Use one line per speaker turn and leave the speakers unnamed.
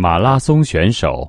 马拉松选手。